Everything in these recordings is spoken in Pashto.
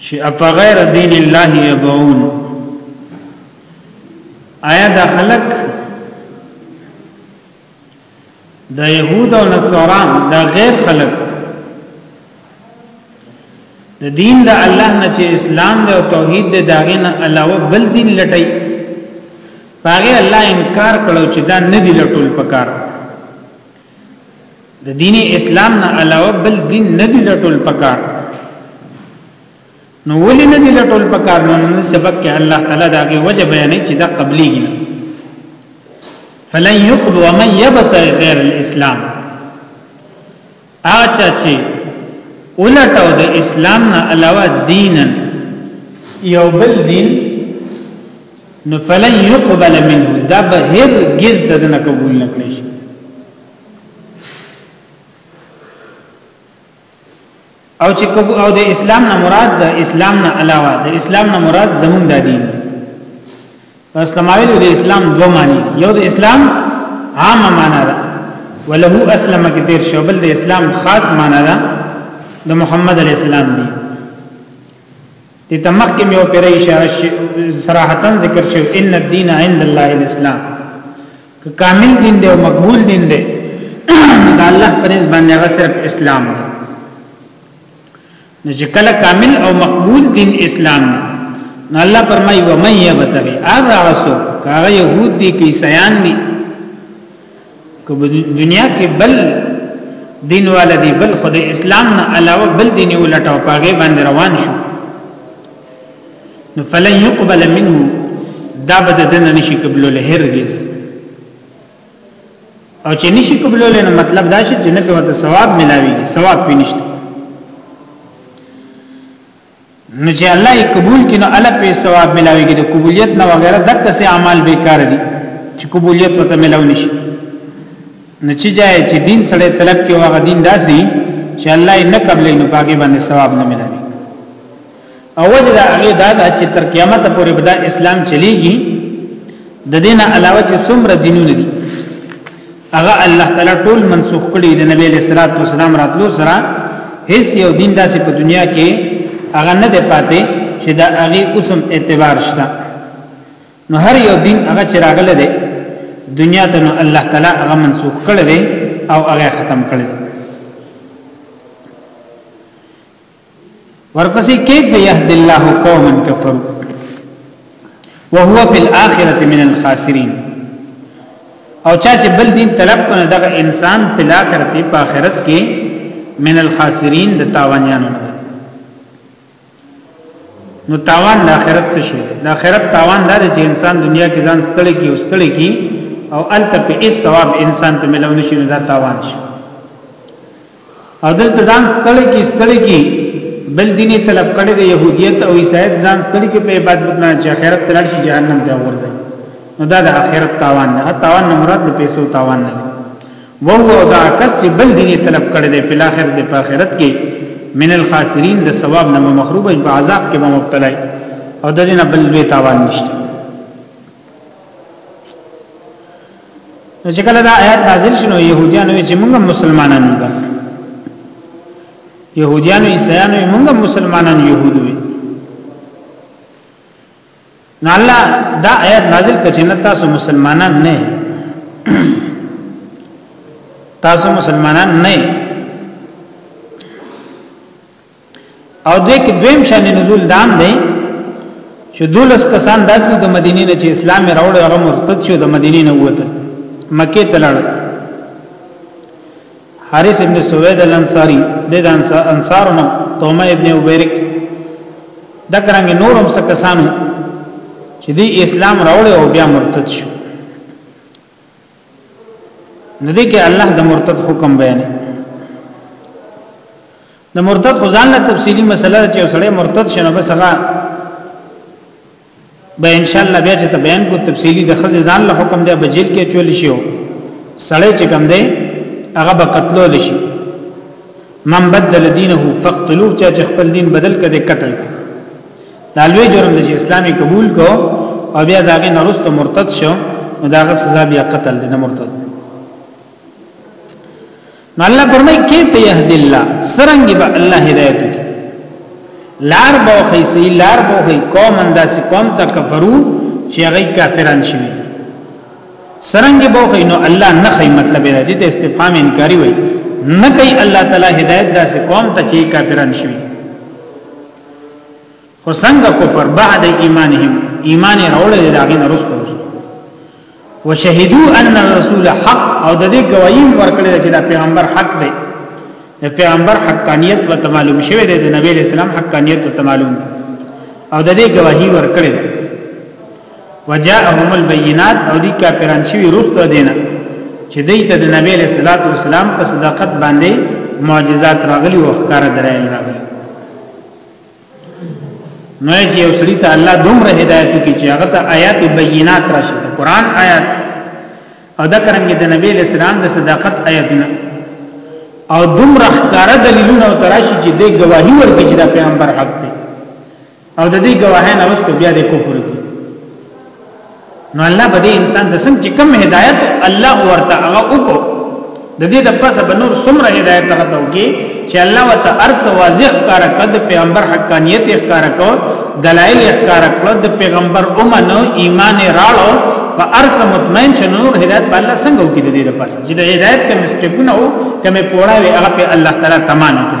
چې افغیر دین الله یبعون آیا دا خلق د يهود او نصارا دا غیر خلق د دین د الله نه چې اسلام دی او توحید دی داغه نه علاوه بل دین لټای هغه الله انکار کړو چې دا نه دی لټول پکار د دین اسلام نه علاوه بل دین نه دی لټول پکار نو ولې نه دی لټول پکار نو نن سبق کې الله تعالی داږي وجه بیانې چې دا قبليږي فلن يقبل ومن يبتغي غير الاسلام اچا چې ولټاو د اسلام نه علاوه دینن یو بل دین نو فلن يقبل منه دا به هرگز ددنه قبول نکړي شي او چې او د اسلام نه مراد د اسلام نه علاوه د اسلام نه مراد زمون د دین پس تمایل د اسلام دو معنی یو د اسلام عام معنی ده وله اسلم کثیر شوبل د اسلام خاص معنی ده د محمد علی السلام دی دې ته مخکې مې اوپېره اشاره صراحتا ذکر شوی ان الدین عند الله الاسلام که کامل دین دی او مقبول دین دی دا الله پرېز باندې هغه صرف اسلام دی نو چې کله کامل او مقبول دین اسلام دی نو الله فرمایي و من یبتغي اغه رسو کاغه يهود دي کې سيان دي که دنیا کې بل دین والدی بل خدای اسلام نه علاوه بل دین ولټاو پاګې باندې روان شو نو فلن يقبل منه دا بد دنه نشي قبلول هرگز او چې نشي قبلول نو مطلب دا شي چې نه په ثواب ملاوي ثواب پینشته نو چې الله یې قبول کینو الله په ثواب ملاويږي د قبولیت نه وغیرہ دغه سه اعمال بیکار دي چې قبولیت وته ملاو نشي نو چې جای چې دین سره طلب کې واغ دین داسي چې الله یې نه قبلې نو باقي باندې ثواب نه ملاوي او وجه دا هغه دا چې تر قیامت پورې بدا اسلام چلیږي د دینه علاوه چې څومره دینونه دي هغه الله تعالی ټول منسوخ کړي د نبی له صلوات و سلام راتلو سره هیڅ یو دین داسې په دنیا کې هغه نه دی پاتې چې دا هغه اوسم اعتبار شته نو هر یو دین هغه چې راغله دی دنیا ته نو الله تعالی هغه منسوخ کړي او هغه ختم کړي ورپسې کیف یهد الله قوما کفروا وهو فی الاخره من الخاسرین او چا چې بل دین طلب کنه دغه انسان په آخرت په آخرت کې من الخاسرین د تاوانیانو نه نو تاوان د آخرت څه شي د آخرت تاوان دا چې انسان دنیا کې ځان ستړي کی او ستړي کی او الته په اس ثواب انسان ته ملو نشي نو دا تاوان شي او دلته ځان ستړي کی ستړي کی بل دین طلب کړي د يهودیت او عیسایت ځان ستړي کی په عبادت نه چې آخرت تلل شي جهنم ته ورځي نو دا د آخرت تاوان نه تاوان نه مراد د پیسو تاوان نه وو دا کس چې بل دین طلب کړي دی په آخرت په آخرت کې من الخاسرین د ثواب نه مخروب او عذاب کې مبتلا او د دې نه بل وی تاوان نشته نو چې کله دا آیات نازل شنو يهوديانو چې موږ مسلمانان یو يهوديانو عیسایانو موږ مسلمانان يهود وي نو الله دا آیات نازل کړي نه تاسو مسلمانان نه تاسو مسلمانان نه او دې کې دویم شان نزول دام دی چې دولس کسان داسې د مدینې نه چې اسلام راوړ هغه مرتد شو د مدینې نه وته مکه ته لاړ حارث ابن سوید الانصاری د انصارونو تومه ابن عبیرک دا کرانګ نورم څه کسانو چې دی اسلام راوړ او بیا مرتد شو نو دې کې الله د مرتد حکم بیان د مرتد خو ځان له تفصيلي مسله چې وسړی مرتد شنه بس هغه به ان شاء الله بیا چې ته بیان کو تفصيلي د خزې ځان له حکم دی بجیل کې چول شي سړی چې کم دی هغه به قتلول شي من بدل دینه فقتلوه چې خپل دین بدل کړي قتل کړي دا لوی جرم دی چې اسلامي قبول کو او بیا داغه نرسته مرتد شو نو داغه سزا بیا قتل دی نه مرتد نو الله فرمای کیف یهد الله سرنګ به الله هدایت کی لار بو خیسی لار بو هی قوم انداس قوم ته کفرو چې هغه کافران شي سرنګ بو خی نو الله نه خی مطلب دی ته استفهام انکاری وای نه کوي الله تعالی هدایت داسې قوم ته چې کافران شي خو څنګه کفر بعد ایمانهم ایمان راوړل دا غي نرس پرست وشهدوا ان الرسول حق او د دې گواهی ورکړل چې دا پیغمبر حق دی د پیغمبر حقانیت و تمالوم شوه د نبی اسلام حقانیت و تمالوم او د دې گواهی ورکړل وجاءهم البينات او دي کافران شوی رسته دینه چې دوی ته د نبی له صلوات و سلام په صداقت باندې معجزات راغلي او ښکار درایل راغلي نو چې یو سړي ته الله دومره هدایت کوي چې هغه ته آیات بینات راشي د قران آیات او دا کرنګي د نبی له سلام د صداقت آیاتونه او دومره ښکار دلیلونه تراشي چې د گواهی ورکړي چې دا پیغمبر حق دی او د دې گواهی نه وروسته بیا د کفر کی نو الله به دې انسان د سم چې کم هدایت الله ورته هغه وکړو د دې د پاسه به نور څومره هدایت هغه ته وکړي چې الله وته ارس واضح کار کړ پیغمبر حقانیت ښکار کړ دلایل ښکار کړ د پیغمبر اومنو ایمان راړو په ارس مطمئن شنو هدایت په الله څنګه وکړي د دې د پاسه چې د هدایت کوم سټپونه او کوم پوره وي هغه په الله تعالی تمام کړ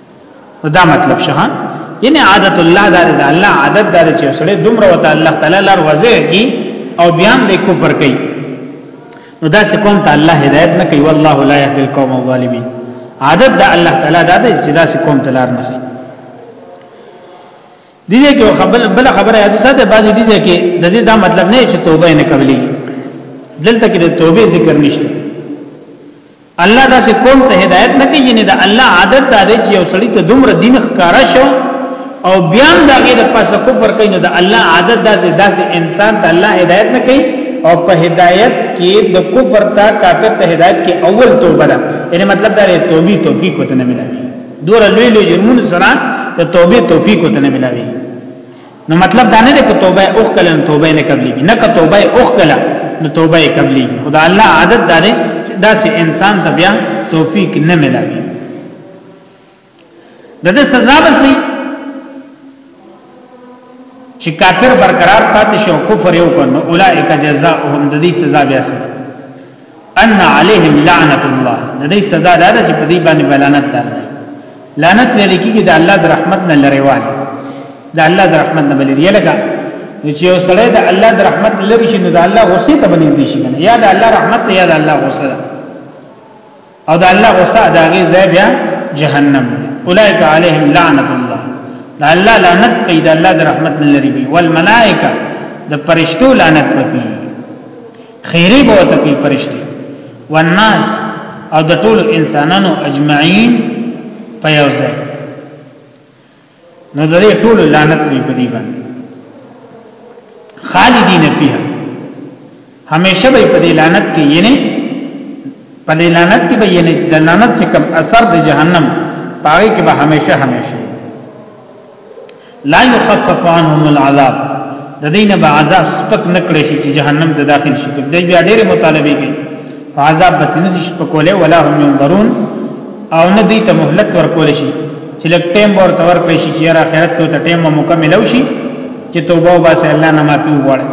نو دا مطلب شه یعنی عادت الله دار دا الله عادت دار چې سړی دومره وته الله تعالی لار وځي کی او بیان دې کوپر کوي نو دا سې کوم ته الله هدایت نه کوي والله لا يهدي القوم الظالمين عادت دا الله تعالی دا دې چې دا سې کوم ته لار نه کوي دې کې خبر بل خبره یاد ساته بعضی دې کې د دې دا مطلب نه چې توبه نه قبلي دلته کې د توبې ذکر نشته الله داسې قوم ته هدایت نه کوي نه د الله عادت دا دی چې یو سړی ته دومره دین ښکارا شو او بیا دا غي د پاسه کفر کوي نو د الله عادت داسې داسې انسان ته الله هدایت نه کوي او په هدایت کې د کفر ته کافر ته هدایت کې اول توبه ده یعنی مطلب دا دی توبې توفیق وته نه ملایي دور لوی لوی جرمون سره د توبې توفیق وته نه ملایي نو مطلب دا نه دی چې توبه اوخ کله نو توبه نه قبليږي نه که توبه اوخ کله نو توبه یې قبليږي خدای الله عادت دا دی چې داسې انسان ته بیا توفیق نه ملاوي د دې سزا به سي چې کافر برقرار پاتې شو کفر یو کنه اولائک جزاؤهم د دې سزا بیا سي ان علیهم لعنت الله د دې سزا دا ده چې په دې باندې لعنت ده لعنت ویل کېږي د الله د رحمت نه لریوال د الله د رحمت نه بلې دی لکه چې یو سړی د الله د رحمت لری شي نو د الله غصه ته بنځ دي شي یا د الله رحمت ته یا د الله غصه او د الله غصه د هغه ځای بیا جهنم اولئک علیهم لعنت الله د الله لعنت کوي د الله د رحمت نه لري وي والملائکه د پرشتو لعنت کوي خیری به ورته کوي پرشتي والناس او د ټولو انسانانو اجمعین په یو ځای نو د دې ټولو لعنت وي په دې باندې خالدین فیها همیشه به په دې لعنت کې یې نه په دې لعنت کې به یې نه د لعنت چې کوم اثر د جهنم پاره کې به همیشه همیشه لا يخفف عنهم العذاب د دینه به عذاب سپک نکړي شي چې جهنم ته داخل شي د بیا ډېر مطالبه کوي عذاب به تنس شپکوله ولا هم ينظرون او نه دي ته مهلت ورکول شي چې لک ټیم ورته ورکړي شي چې را خیرت ته ټیم مکمل شي چې توبه وباسه الله نه معافي وغواړي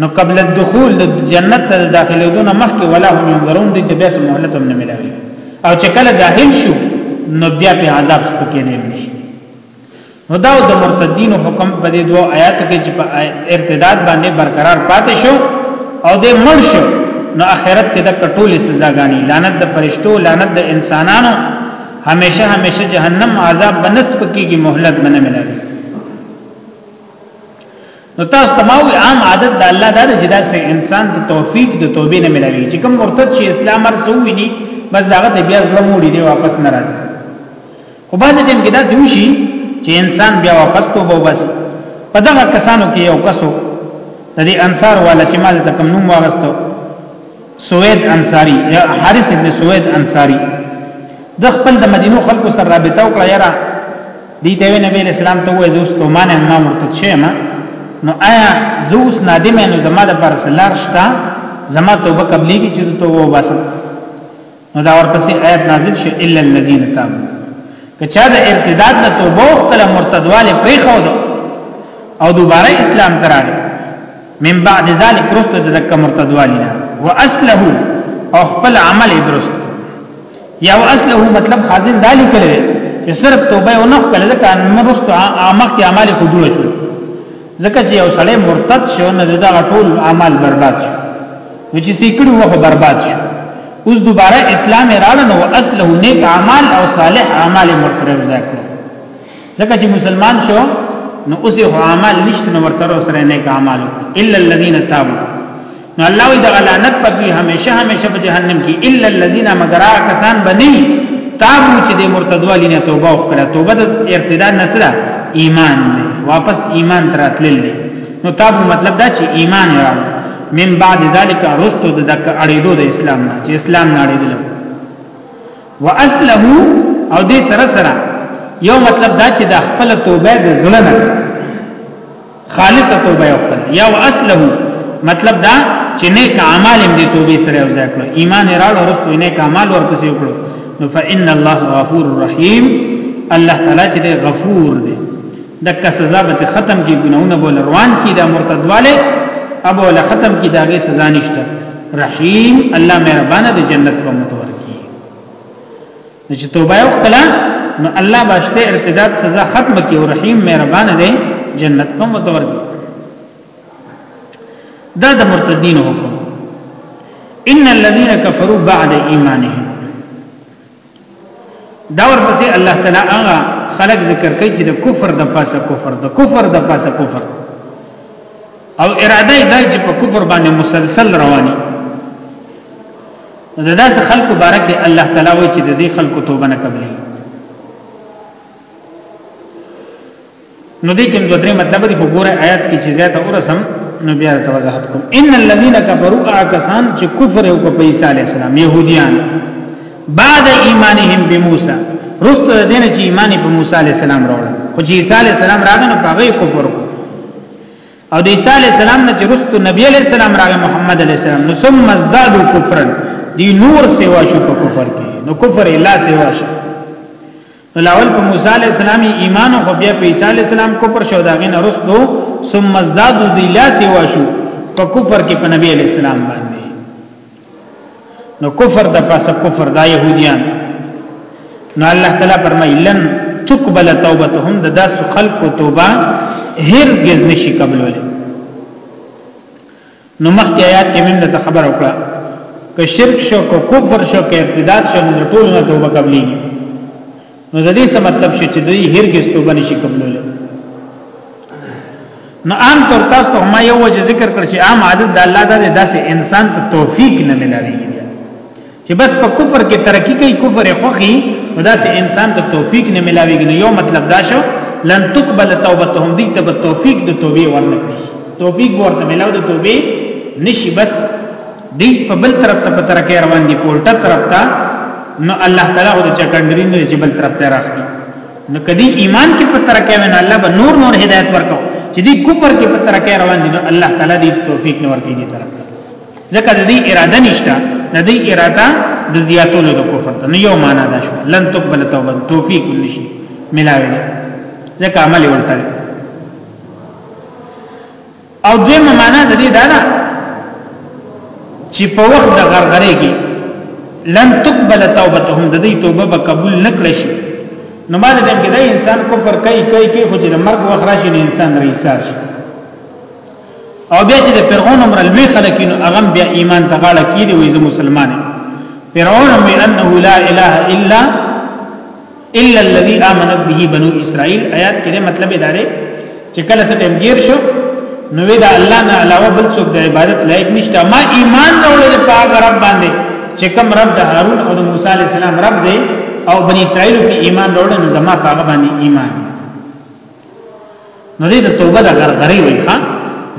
نو قبل الدخول د جنت ته داخليدو نه مخکې ولا هم ينظرون دي ته بیا مهلت هم نه ملاوي او چې کله داخل شو نو بیا په عذاب سپکې نه شي نو دا د مرتدین حکم په دې دوه آیات کې چې په ارتداد باندې برقرار پاتې شو او د مړ شو نو آخرت کې د کټولې سزا غاڼي لعنت د فرشتو لعنت د انسانانو همیشه همیشه جهنم عذاب بنس پکېږي مهلت بنه ملایي نو تاسو تماوی عام عادت د الله دار چې دا سه انسان ته توفیق د توبې نه ملایي چې کوم مرتد شي اسلام ارزو ویني بس داغه بیا ځل موړي دی واپس نه راځي خو بعضې ټیم کې داسې وشي چې انسان بیا واپس توبه وباسي په دغه کسانو کې یو کسو د دې انصار والا چې مال تکم نوم واغستو سوید انصاری یا حارث ابن سوید انصاری د خپل د مدینو خلکو سره رابطه وکړه یاره دی ته نبی اسلام ته وایي زوس ته مان ما مرتد شمه نو آیا زوس نادم نو زما د پر سلار شتا زما توبه قبلي کی چې توبه وباسم نو دا ورپسې آیت نازل شو الا الذين تابوا کچا د ارتداد نه توبه وکړه مرتدواله پرې خو دو او دوباره اسلام تراله من بعد ذلك رست دک مرتدوالینا واسله او خپل عمل درست یا واسله مطلب حاضر دالی کړي چې صرف توبه او نخ کړي ځکه مرست عامه عمل کو جوړ شو ځکه چې یو سړی مرتد شو نه دا ټول اعمال برباد شو نو چې سیکړو وخت برباد شو اوس دوباره اسلام راړه نو اصله نیک اعمال او صالح اعمال مرسره ذکر ځکه چې مسلمان شو نو اوس یو اعمال نشته نو ورسره سره نیک اعمال الا الذين تابوا نو الله وی دغه لعنت په دوی همیشه همیشه په جهنم کې الا الذين مگر کسان بني تابو چې د مرتدوالي نه توبه وکړه توبه د ارتداد نه سره ایمان دی واپس ایمان تراتلل دی نو تابو مطلب دا چې ایمان یا من بعد ذلك رستو د دک اړېدو د اسلام نه چې اسلام نه اړېدل واسله او دې سره سره یو مطلب دا چې د خپل توبه د زړه نه خالص توبه یو کړ یا اصله مطلب دا چې نیک اعمال دې توبه سره یو ځای کړ ایمان راړ ورسته نیک اعمال ورپسې وکړو نو فإن الله غفور رحیم الله تعالی چې غفور دی دغه سزا به ختم کی ګناونه بول روان کی دا مرتدواله ابو له ختم کی داغه سزا نشته رحیم الله مهربان دی جنت په متو نو چې توبه وکړه نو الله باشته ارتداد سزا ختم کی او رحیم مهربان دی جنت په متور دی دا د مرتدین حکم ان الذين كفروا بعد ایمانهم دا ورپسې الله تعالی هغه خلق ذکر کوي چې د کفر د پاسه کفر د کفر د پاسه کفر او اراده یې دا چې په کفر باندې مسلسل رواني نو د داسې خلکو باره کې الله تعالی وایي چې د دې خلکو توبه نه قبلي نو دې کې دوه درې مطلب دي په ګوره آیات کې چې زیاته ورسم نو بیا ته وضاحت کوم ان الذين كفروا اكسان چې کفر او په عیسی علی السلام يهوديان بعد ایمانهم بموسی رست دین چې ایمان په موسی علی السلام راوړل خو چې عیسی علی السلام راغنه په غي کفر کو او د عیسی علی السلام نه چې رستو نبی علی السلام راغی محمد علی السلام نو ثم ازداد کفرا دی نور سیوا شو په کفر کې نو کفر الا سیوا شو الاول په موسی علی السلام ایمان او بیا په عیسی علی السلام کفر شو داغه نه رستو ثم ازداد دی لا سیوا شو په کفر کې په نبی علی السلام باندې نو کفر د پاسه کفر دا يهوديان نو الله تعالی فرمایي لن تقبل توبتهم د داس خلق توبه هرگز نشي قبلول نو مخکې آیات کې موږ ته خبر وکړه که شرک شو که کفر شو که ارتداد شو نو ټول نه توبه قبليږي نو د دې څه مطلب شي چې دوی هرګز توبه نشي قبولول نو عام طور تاسو ته ما یو وجه ذکر کړ چې عام عادت د الله د داسې انسان ته توفیق نه ملایي چې بس په کفر کې ترقی کوي کفر خوخي نو داسې انسان ته توفیق نه ملاويږي نو یو مطلب دا شو لن تقبل توبتهم دي ته توفیق د توبې ورنکړي توفیق ورته ملاو د توبې نشي بس دی په بل طرف ته په ترکه روان دي پورټه طرف ته نو الله تعالی هو د چکندرین د جبل طرف ته راخلي نو کدی ایمان کې په ترکه ونه الله به نور نور هدایت ورکو چې دی کفر کې په ترکه روان دي نو الله تعالی دې توفیق نور کوي دي طرف ځکه د دې اراده نشته د دې اراده د زیاتولو د کفر ته یو معنا ده شو لن تقبل توبه توفیق نشي ملاوي ځکه عمل ورته او دویمه معنا د دې دا ده چې په وخت د غرغره کې لن تقبل توبتهم د دې توبه به قبول نکړي شي نو مال دې کې دا انسان کفر کوي کوي کې خو چې د مرګ وخت راشي د انسان رئیسار شي او بیا چې د فرعون عمر لوی خلک نو هغه بیا ایمان ته غاړه کیږي وایي مسلمان فرعون مې انه لا اله الا الا الذي امنت به بنو اسرائيل آیات کې مطلب دا دی چې کله څه ټیم گیر شو نو دا الله نه علاوه بل څوک د عبادت لایق نشته ما ایمان راوړل په هغه رب باندې چې کوم رب د هارون او د موسی عليه السلام رب دی او بني اسرائيل په ایمان راوړل نو زما په هغه باندې ایمان نو دې د توبه د غرغري وي ښا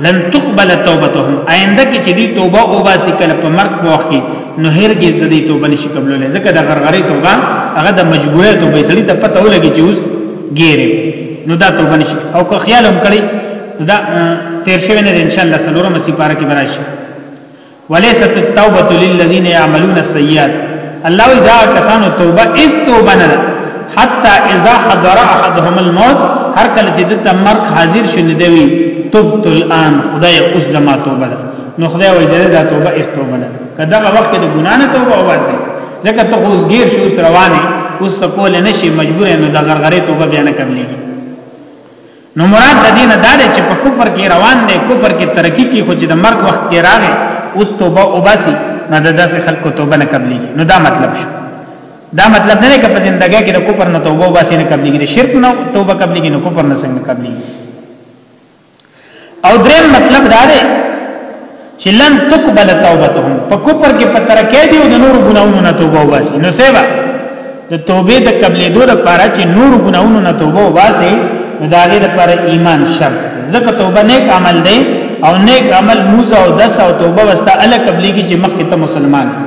لن تقبل توبتهم آینده کې چې دې توبه او باسي کله په مرګ په وخت کې نو هرگز د دې توبه نشي قبولولای ځکه د غرغري توبه هغه د مجبورې توبه سړي ته پته ولګي چې اوس ګیره نو دا توبه نشي او که خیال هم کړی دا تیر شوی نه ان شاء الله سلورم سپاره کې براشي وليست التوبه للذين يعملون السيئات الله دا کسانو توبه اس توبه نه حتا اذا حضر احدهم الموت هر کله چې د تمر حاضر شنه دی توبت الان خدای اوس زما توبه ده نو خدای وایي دا توبه اس توبه نه کدا وخت د ګنا نه توبه واسي ځکه ته اوس غیر شو روانه اوس کول نه شي مجبور نه د غرغره توبه بیان کړلې نو مراد د دین دا دی چې په کفر کې روان دی کفر کې ترقی کې خو چې د مرګ وخت کې راغی اوس توبه وباسي نه د داسې خلکو توبه نه قبلي نو دا مطلب شو دا مطلب نه دی چې په زندګۍ کې د کفر نه توبه وباسي نه قبلي کې شرک نه توبه قبلي کې نو کفر نه څنګه قبلي او درې مطلب دا دی چې لن تقبل توبتهم په کوپر کې په ترکه دی او د نور ګناونو نه توبه واسي نو سیبا د توبې د قبلې دوه لپاره چې نور ګناونو نه توبه واسي نو دا غي لپاره ایمان شرط دی ځکه توبه نیک عمل دی او نیک عمل موزه او دس او توبه واسطه ال قبلې کې چې مخکې ته مسلمان دی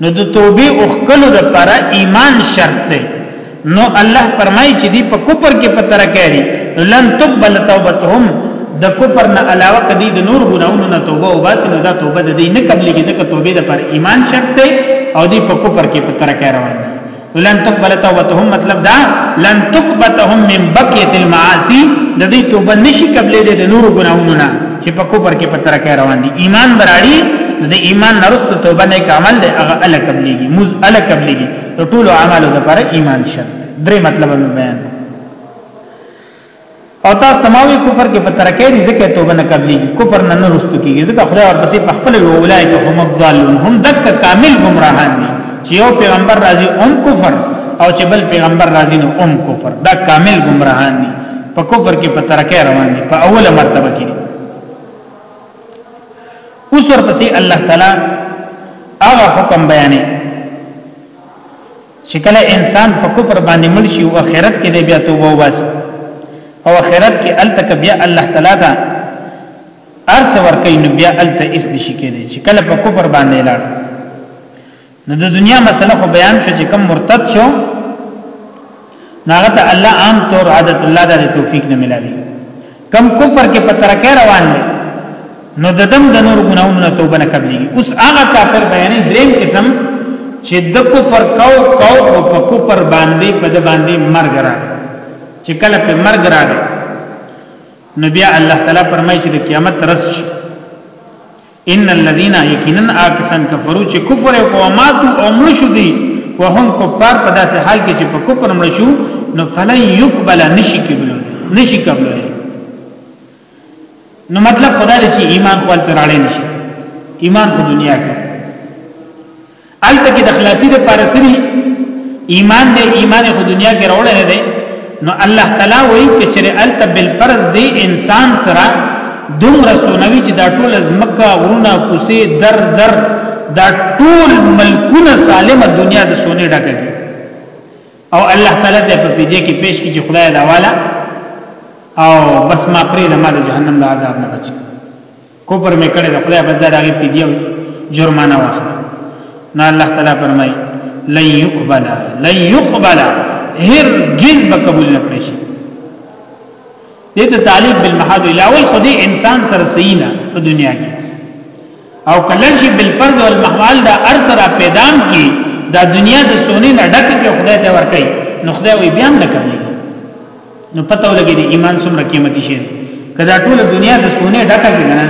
نو د توبې او خپل د پر ایمان شرط دی نو الله فرمایي چې دی په کوپر کې پتر کوي نو لن تقبل توبتهم د کوپر نه علاوه کدي د نور ګناونو نه توبه او باسي نو دا توبه د دې نه قبليږي ځکه توبې د پر ایمان شرط دی او دی په کوپر کې پتر کوي روان دی لن تقبل توبتهم مطلب دا لن تقبتهم من بقيه المعاصي د دې توبه نشي قبلې د نورو ګناهونو نه چې په کوپر کې په ترکه روان دي ایمان براړي د ایمان نرست توبه نه کامل دی هغه ال قبليږي مز ال قبليږي ټول اعمالو لپاره ایمان شرط درې مطلب بیان او تاسو تمامي کفر کې په ترکه دي ځکه توبه نه قبلي کفر نه نرستو کیږي ځکه خدای ورپسې په خپل وولای ته هم ضالون هم دک کامل گمراهان دي چې یو پیغمبر راځي هم کفر او چې بل پیغمبر راځي نو هم کفر دا کامل گمراهان دي په کفر کې په ترکه روان دي په اوله مرتبه کې اوس ورپسې الله تعالی هغه حکم بیانې چې کله انسان په کفر باندې مړ شي او آخرت کې دی بیا توبه وباس او آخرت کې التک بیا الله تعالی دا ارس ورکې نو بیا الت اس نشي کېږي چې کله په کفر باندې لاړ نو د دنیا مسله خو بیان شو چې کم مرتد شو ناغت الله عام طور عادت الله د توفیق نه ملاوي کم کفر کې په ترکه روان دی نو د دم د نور ګناونو نه توبه نه قبليږي اوس هغه کافر بیانې دریم قسم چې د کفر کاو کاو او په کفر باندې په د باندې مرګ را چې کله په مرګ را نو بیا الله تعالی فرمایي چې د قیامت رس شي ان الذين يقينا اكسن كفروا چې کفر او قوماتو او مړ شو دي وهم کفار په داسې حال کې چې په کفر مړ شو نو فلن يقبل نشي قبول نشي قبول نو مطلب خدای چې ایمان خپل تراړې نشي ایمان په دنیا کې الته کې د خلاصي د پارسري ایمان دی ایمان خو دنیا کې راوړل نه دی نو الله تعالی وایي چې چیرې الته بل فرض دی انسان سره دوم رسونوي چې دا ټول از مکه ورونه کوسي در در دا ټول ملکونه سالمه دنیا د سونه ډکه او الله تعالی ته په دې کې پیش کی چې خدای دا والا او بس ما پرې د مال جهنم د عذاب نه بچي کوپر مې کړی د خدای بنده راغی فدیه جرمانه واخله نو الله تعالی فرمایي لن يقبل لن يقبل هرگز به قبول نه کړی شي دې ته تعلق بالمحاد الاول خو دې انسان سره صحیح نه په دنیا کې او کله شي بالفرض والمحال دا ارسرا پیدام کی دا دنیا د سونی نه ډک کې خدای ته ورکړي نو خدای وي بیا نه کوي نو پته ولګي د ایمان څومره قیمتي شي کدا ټول دنیا د سونه ډکه شي نه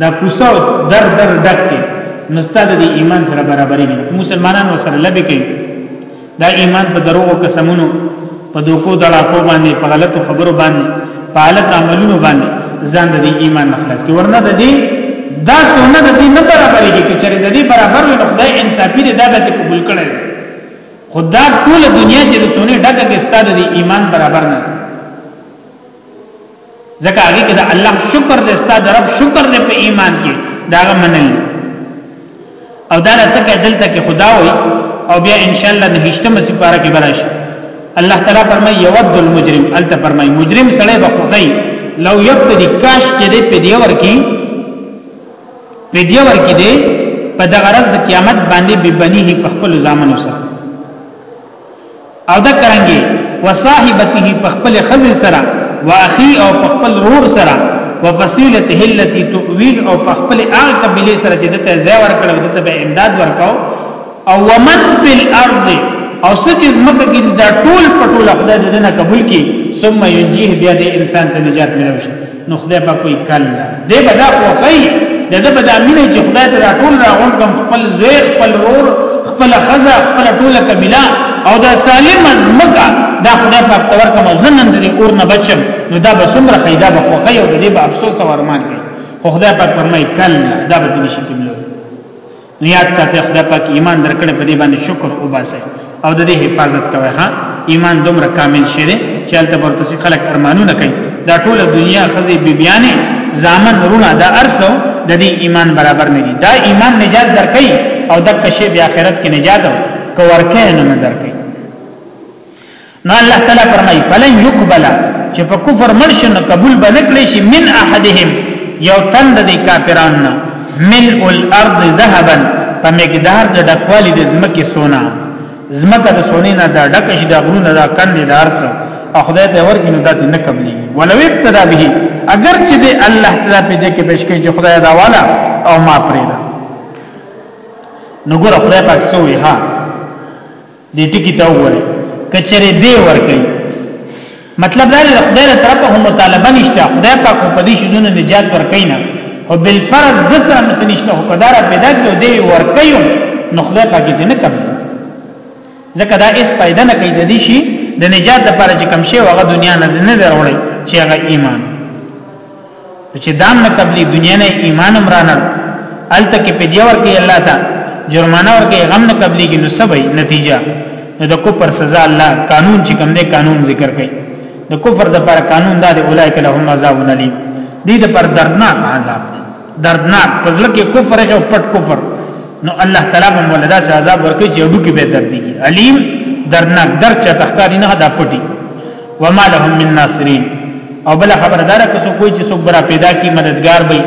دا کوسه در در ډکه نستاد د ایمان سره برابرې دي مسلمانانو سره لبي کوي دا ایمان په دروغ او قسمونو په دوکو دړاکو باندې په غلطو خبرو باندې په غلط عملونو باندې ځان د ایمان نخلاص کوي ورنه د دې دا سونه د دې نه برابرې دي چې د دې برابر وي خدای انصافي دې دا به قبول کړي خدا ټول دنیا چې رسونه ډکه کې ستاد دي ایمان برابر نه ځکه هغه کې د الله شکر دې ستاد رب شکر دې په ایمان کې دا منل او دا رسکه دلته کې خدا وي او بیا ان شاء الله د هشتمه سپاره کې براش الله تعالی فرمای یود المجرم الته فرمای مجرم سړی بخوخی لو یبتدی کاش چې دې په دی ور کې فدیه ورکې دی په دغه ورځ د قیامت باندې به بنیه په خپل ځامن سره او دا کرانګي وصاحبته په خپل خزه سره واخي او په خپل رور سره وفصيلته التي تؤويل او په خپل اغه قبيله سره چې دته زې ورکړل دته به امداد ورکاو او ومن فی الارض او سچ مکه کې دا ټول پټول خدای دې نه قبول کی ثم ينجيه بیا دې انسان ته نجات ملوي نو خدای په کوئی کل دې بدا خوخی دغه بدا مینه چې خدای ته دا ټول راغون کوم خپل زوی خپل رور خپل خزا خپل ټول قبيله او دا سالم از مکه دا خدای په تور کوم زنن دې اور نه بچم نو دا به سمره خیدا به خوخی او دې به افسوس او ارمان کوي خدای په فرمای کل دا به نشي کوم نو یاد ساتي خدای پاک ایمان درکړي په دې باندې شکر وباسي او د دې حفاظت کوي ها ایمان دومره کامل شي چې هلته ورپسې خلک ارمانونه کوي دا ټول دنیا خزي بیبيانې زامن رونه دا ارسو د دې ایمان برابر نه دي دا ایمان نجات درکې او د کشه بیا آخرت کې نجات او کو ورکه نه درکې نو الله تعالی فرمای فلن یقبل چې په کفر مرشن قبول بنکړي شي من احدهم یو تند دي کافرانو ملء الارض ذهبا په مقدار د ډکوالی د زمکه سونا زمکه د سونې نه د ډک شي د غرونه د کندې د ارس او خدای ته ورګي نو دات نه قبلي ولو ابتدا به اگر چې د الله تعالی په دې کې پېښ کوي چې خدای دا والا او ما پرې دا نو ګور خدای پاک سوې ها دې ټکی ته وګورئ کچره دې ورکړي مطلب دا دی خدای له طرفه هم مطالبه نشته خدای پاک په دې شونه نجات ورکړي نه او بل فرض د سره مس نشته او قدار پیدا کړو دې ورکړي نو خدای پاک دې نه کوي ځکه دا هیڅ پیدا نه کوي د دې شي د نجات لپاره چې کوم شی هغه دنیا نه نه وروړي چې هغه ایمان چې دام نه قبلي دنیا نه ایمان مرانړ الته کې پیډیا ورکې الله ته جرمانه ورکې غم نه قبليږي نو سبي نتیجه نو د کفر سزا الله قانون چې کوم دی قانون ذکر کوي د کفر د پر قانون دا دی اولایک لهم عذاب الیم دې د پر دردناک عذاب دی دردناک پزړه کې کفر او پټ کفر نو الله تعالی هم ولدا سي عذاب ورکړي چې وډو کې به درد دي علیم درناک درد چې تخکاری نه دا پټي وما لهم من ناصرین او بل خبر دار که څوک وایي چې څوک برا پیدا کی مددگار وي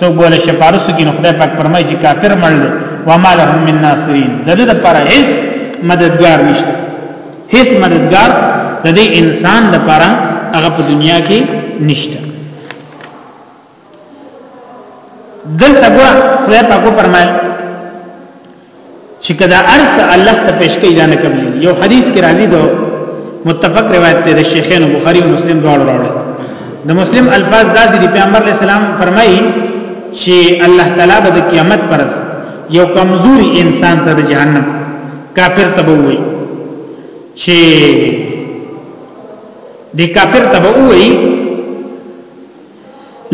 څوک بوله شپارسو کې نو خدای پاک فرمایي چې کافر مړ وما لهم من ناصرین د دې لپاره هیڅ مددگار نشته هیڅ مددگار د دې انسان لپاره هغه په دنیا کې نشته دلته ګور خدای پاک فرمایي چې کدا ارس الله ته پیش کوي دا نه کوي یو حدیث کې راځي دو متفق روایت دی د شیخین بخاری او مسلم دواړو راوړل د مسلم الفاظ داسې دی پیغمبر علی السلام فرمایي چې الله تعالی به د قیامت پر یو کمزوري انسان ته د جهنم کافر تبوي چې د کافر تبوي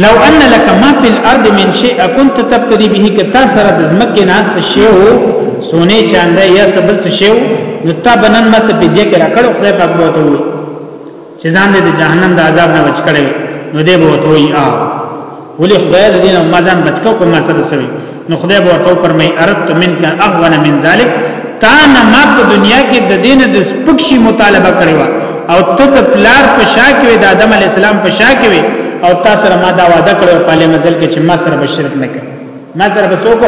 لو ان لك ما في الارض من شيء كنت تبتدي به کتا سره د زمکه ناس شیو سونه چاند یا سبل شیو نو تا بنن مت په دې کې راکړو خدای پاک به ته وي چې ځان دې جهنم د عذاب نه بچ کړي نو دې به ته وي آ ولې خدای دې نه ما ځان بچ کو کوم سره سوي نو خدای به ورته فرمای اردت منک اغون من ذلک تا نه ما په دنیا کې د دین د سپکشي مطالبه کړې و او ته د پلار په شا کې د آدم علی السلام په شا کې او تا سره ما دا وعده کړو په لې مزل کې چې ما سره به شرک نه کړې ما سره به څوک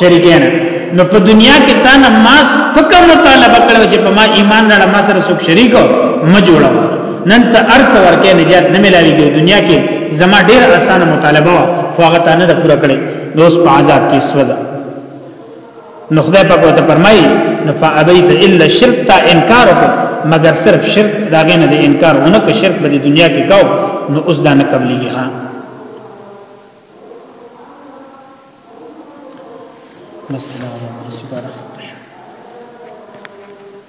شریک نه نو په دنیا کې تا نه ما سپک مطالبه کړو چې په ما ایمان راړه ما سره څوک شریک ما جوړو نن ته ارس ورکه نجات نه ملاويږي دنیا کې زما ډیر اسانه مطالبه واغ تا نه د پوره کړې نو په عذاب کې سوځه نو خدای په کوته فرمایي نو فابیت الا الشرك تا انکار وکړ مگر صرف شرک داغه نه د انکار ونه کو شرک په دنیا کې کاو نو اوس دا نه قبليږي ها مستنه سبحانه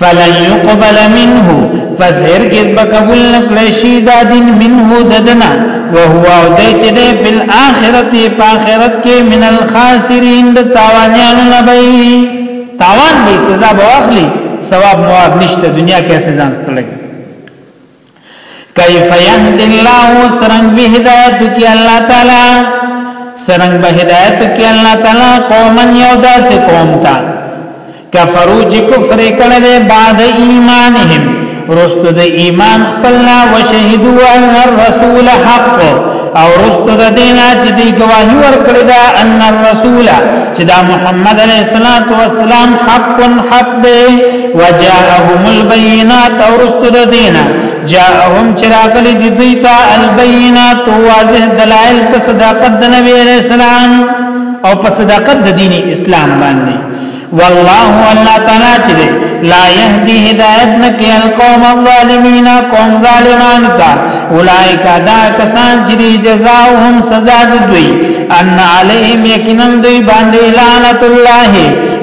فلن يقبل منه پس هرگز به قبول نکړی شي دا دین منه ددنا وهو او دی چې دی په آخرت په آخرت کې من الخاسرین د تاوانیانو نه وي تاوان به سزا به واخلي ثواب مواب نشته دنیا کې سزا ستړي کیف یهد الله سرنګ به هدایت کی الله تعالی سرنګ به هدایت کی الله تعالی قومن یو داس قوم تا کفرو چې کفر کړه دې بعد ایمانهم رست د ایمان خپلنا وشهدوا ان الرسول حق او رست د دینا چې دی گواهی ورکړی دا ان الرسول چې دا محمد علیه الصلاۃ والسلام حق حق دی وجاءهم البينات ورستو د دینه جاءهم چراغلی دی دیتا البينات واضح دلائل په صداقت د نبی علیہ السلام او په صداقت د دین اسلام باندې والله الله تعالی چې لا يهدي هدایت نکي القوم الظالمین قوم ظالمان ته اولائک دا کسان چې دی جزاؤهم سزا دوی ان علیهم یقینا دوی باندې لعنت الله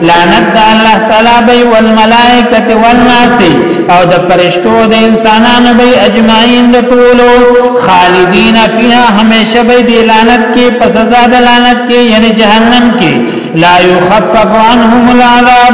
لعنت الله تعالی بی والملائکه والناس او د فرشتو د انسانانو بی اجمعین د ټولو خالدین فیها همیشه بی دی لعنت کې په سزا د لعنت کې یعنی جهنم کې لا یخفف عنهم العذاب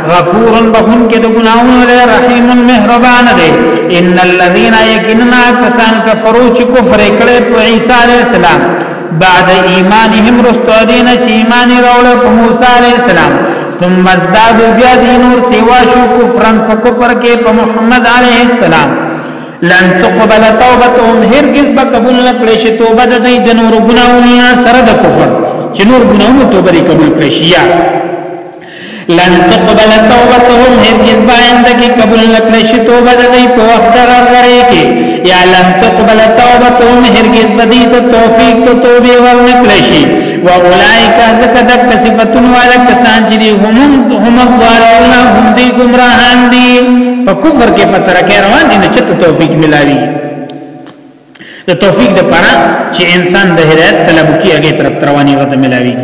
غفور بخون کې د ګناونو دی رحیم مهربان دی ان الذين يكننا کسان کفرو چې کفر کړي په عیسی علی السلام بعد ایمانهم رستو دین چې ایمان راوړ په موسی علی السلام ثم ازدادوا بیا دینور سیوا شو کفرن په کفر کې په محمد علی السلام لن تقبل توبتهم هرگز به قبول نه کړي چې توبه د دې د نور ګناونو سره د کفر چې نور ګناونو توبه قبول کړي شي لن تقبل توبتهم هرگز باینده کی قبول نکړی شي توبه د دوی په وخت غرغره کې یا لن تقبل توبتهم هرگز بدی ته توفیق ته توبه ورنکړی شي و اولائک ذکر د صفاتون والا کسان چې هم هم ضالون هم دی گمراهان دي په کفر کې پتر کې روان دي چې توفیق ملاوي د توفیق د پاره چې انسان د هدایت طلب کوي هغه طرف رواني غته ملاوي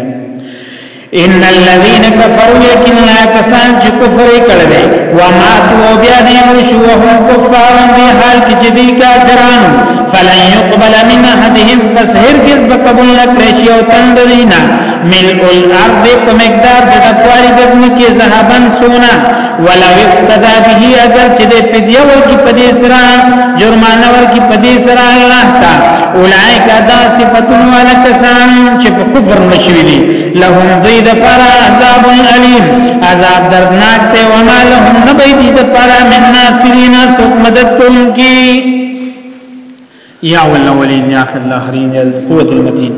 ان الذين كفروا يكنا كسان چې کفر کړل و ما تو بیا دې مرشو وهم کفار دې حال کې چې دې کافرانو فلن يقبل من احدهم بس هرگز بقبول نکړي چې او تندرینا ملء الارض په مقدار د تقواری د ځمکې ذهبن سونا ولو افتدا به اگر چې دې فدیه ورکی په دې سره جرمانه ورکی په دې سره الله تا اولائک ادا صفاتون والا کسان چې په کفر مشوي دي لهم دوی د پر عذاب الیم عذاب دردناک ته و ما لهم نبی دي د پر من ناصرین سوک مدد کوونکی یا الاولین یا اخر الاخرین یا القوت المتین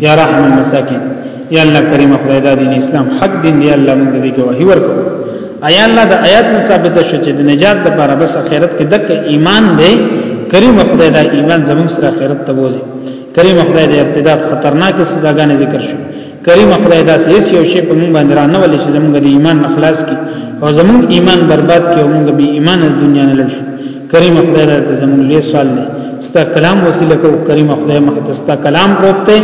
یا رحم المساکین یا الله کریم خدای دا دین اسلام حق دین دی الله موږ دې گواهی ورکو ایا الله د آیات نه ثابت شو چې د نجات لپاره بس اخرت کې دک ایمان دی کریم خدای دا ایمان زموږ سره اخرت ته بوزي کریم خدای د ارتداد خطرناک سزاګانې ذکر شو کریم خدای دا سیس یو شی په مونږ باندې را نه ولې چې زمونږ د ایمان اخلاص کی او زمونږ ایمان برباد کی او مونږ به ایمان د دنیا نه لږ کریم خدای دا زمونږ لوی سوال دی ستا کلام وسیله کو کریم خدای مخ ته ستا کلام پروت دی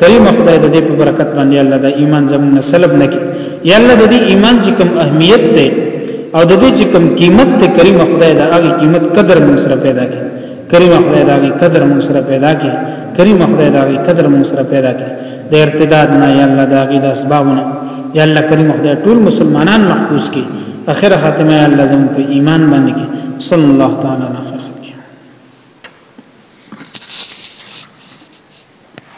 کریم خدای د دې په برکت باندې الله دا ایمان زمونږ سلب نه کی یا الله د دې ایمان چې کوم اهمیت دی او د دې چې کوم قیمت ته کریم خدای دا هغه قیمت قدر مون سره پیدا کی کریم خدای دا هغه قدر مون سره پیدا کی کریم خدای دا هغه قدر مون سره پیدا کی د ارتداد نه یا الله د غي د اسبابونه یا الله کریم خدای ټول مسلمانان محفوظ کړي اخر خاتمه الله زموږ په ایمان باندې کې صلی الله تعالی علیه